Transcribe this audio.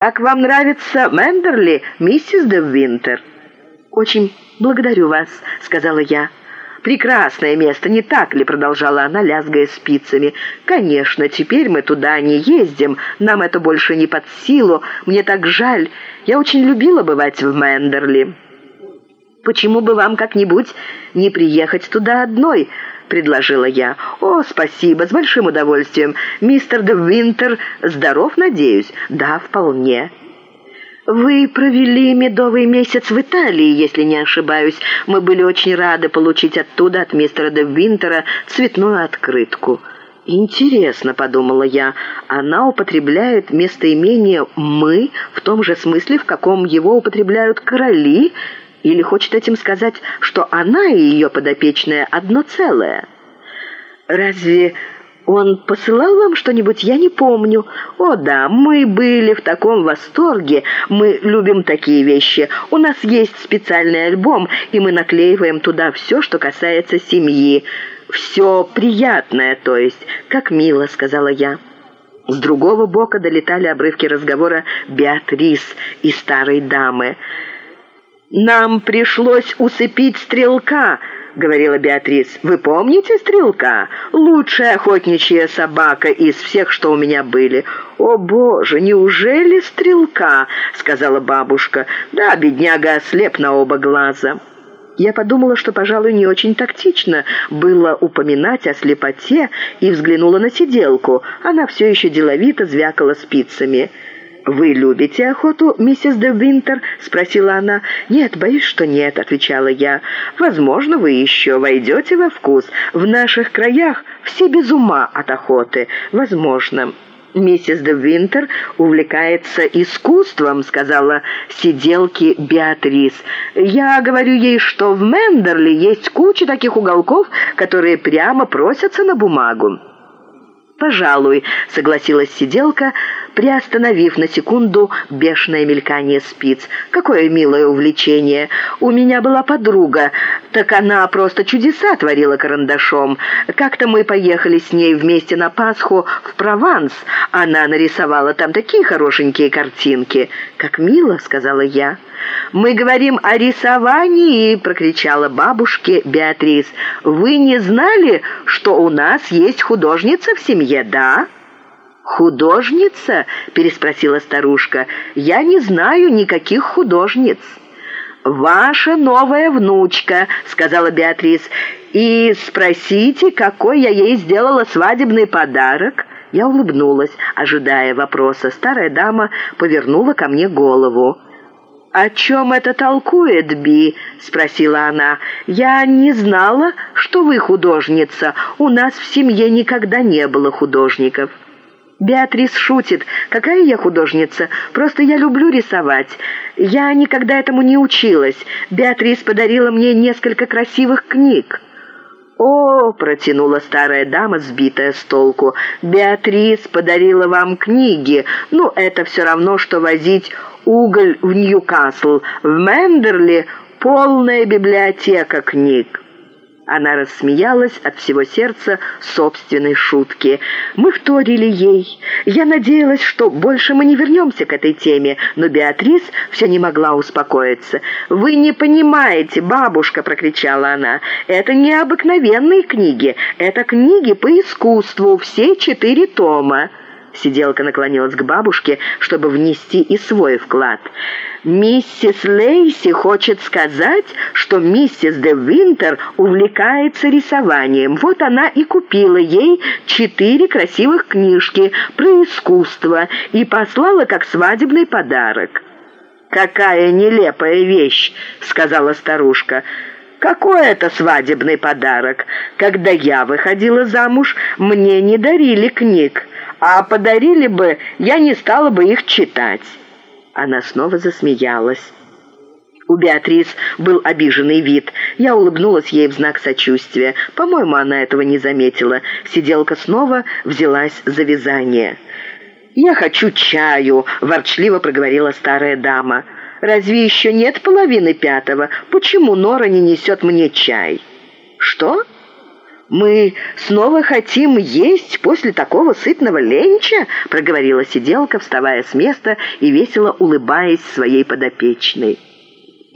«Как вам нравится Мендерли, миссис де Винтер?» «Очень благодарю вас», — сказала я. «Прекрасное место, не так ли?» — продолжала она, лязгая спицами. «Конечно, теперь мы туда не ездим. Нам это больше не под силу. Мне так жаль. Я очень любила бывать в Мендерли». «Почему бы вам как-нибудь не приехать туда одной?» — предложила я. «О, спасибо, с большим удовольствием. Мистер де Винтер здоров, надеюсь?» «Да, вполне». «Вы провели медовый месяц в Италии, если не ошибаюсь. Мы были очень рады получить оттуда от мистера де Винтера цветную открытку». «Интересно», — подумала я, — «она употребляет местоимение «мы» в том же смысле, в каком его употребляют короли, или хочет этим сказать, что она и ее подопечная одно целое? Разве он посылал вам что-нибудь? Я не помню. О да, мы были в таком восторге. Мы любим такие вещи. У нас есть специальный альбом, и мы наклеиваем туда все, что касается семьи. Все приятное, то есть. Как мило, сказала я. С другого бока долетали обрывки разговора Беатрис и старой дамы. «Нам пришлось усыпить стрелка», — говорила Беатрис. «Вы помните стрелка? Лучшая охотничья собака из всех, что у меня были». «О, боже, неужели стрелка?» — сказала бабушка. «Да, бедняга ослеп на оба глаза». Я подумала, что, пожалуй, не очень тактично было упоминать о слепоте, и взглянула на сиделку. Она все еще деловито звякала спицами. «Вы любите охоту, миссис де Винтер?» — спросила она. «Нет, боюсь, что нет», — отвечала я. «Возможно, вы еще войдете во вкус. В наших краях все без ума от охоты. Возможно». «Миссис де Винтер увлекается искусством», — сказала сиделки Беатрис. «Я говорю ей, что в Мендерли есть куча таких уголков, которые прямо просятся на бумагу». «Пожалуй», — согласилась сиделка, приостановив на секунду бешеное мелькание спиц. «Какое милое увлечение! У меня была подруга, так она просто чудеса творила карандашом. Как-то мы поехали с ней вместе на Пасху в Прованс. Она нарисовала там такие хорошенькие картинки. Как мило!» — сказала я. «Мы говорим о рисовании!» — прокричала бабушке Беатрис. «Вы не знали, что у нас есть художница в семье, да?» «Художница?» — переспросила старушка. «Я не знаю никаких художниц». «Ваша новая внучка», — сказала Беатрис. «И спросите, какой я ей сделала свадебный подарок?» Я улыбнулась, ожидая вопроса. Старая дама повернула ко мне голову. «О чем это толкует, Би?» — спросила она. «Я не знала, что вы художница. У нас в семье никогда не было художников». «Беатрис шутит. Какая я художница? Просто я люблю рисовать. Я никогда этому не училась. Беатрис подарила мне несколько красивых книг». «О!» — протянула старая дама, сбитая с толку. «Беатрис подарила вам книги. Ну, это все равно, что возить уголь в Ньюкасл. В Мендерли полная библиотека книг». Она рассмеялась от всего сердца собственной шутки. Мы вторили ей. Я надеялась, что больше мы не вернемся к этой теме, но Беатрис все не могла успокоиться. «Вы не понимаете, бабушка!» — прокричала она. «Это не обыкновенные книги. Это книги по искусству, все четыре тома». Сиделка наклонилась к бабушке, чтобы внести и свой вклад. «Миссис Лейси хочет сказать, что миссис де Винтер увлекается рисованием. Вот она и купила ей четыре красивых книжки про искусство и послала как свадебный подарок». «Какая нелепая вещь!» — сказала старушка. «Какой это свадебный подарок? Когда я выходила замуж, мне не дарили книг а подарили бы, я не стала бы их читать». Она снова засмеялась. У Беатрис был обиженный вид. Я улыбнулась ей в знак сочувствия. По-моему, она этого не заметила. Сиделка снова взялась за вязание. «Я хочу чаю», — ворчливо проговорила старая дама. «Разве еще нет половины пятого? Почему Нора не несет мне чай?» «Что?» «Мы снова хотим есть после такого сытного ленча?» — проговорила сиделка, вставая с места и весело улыбаясь своей подопечной.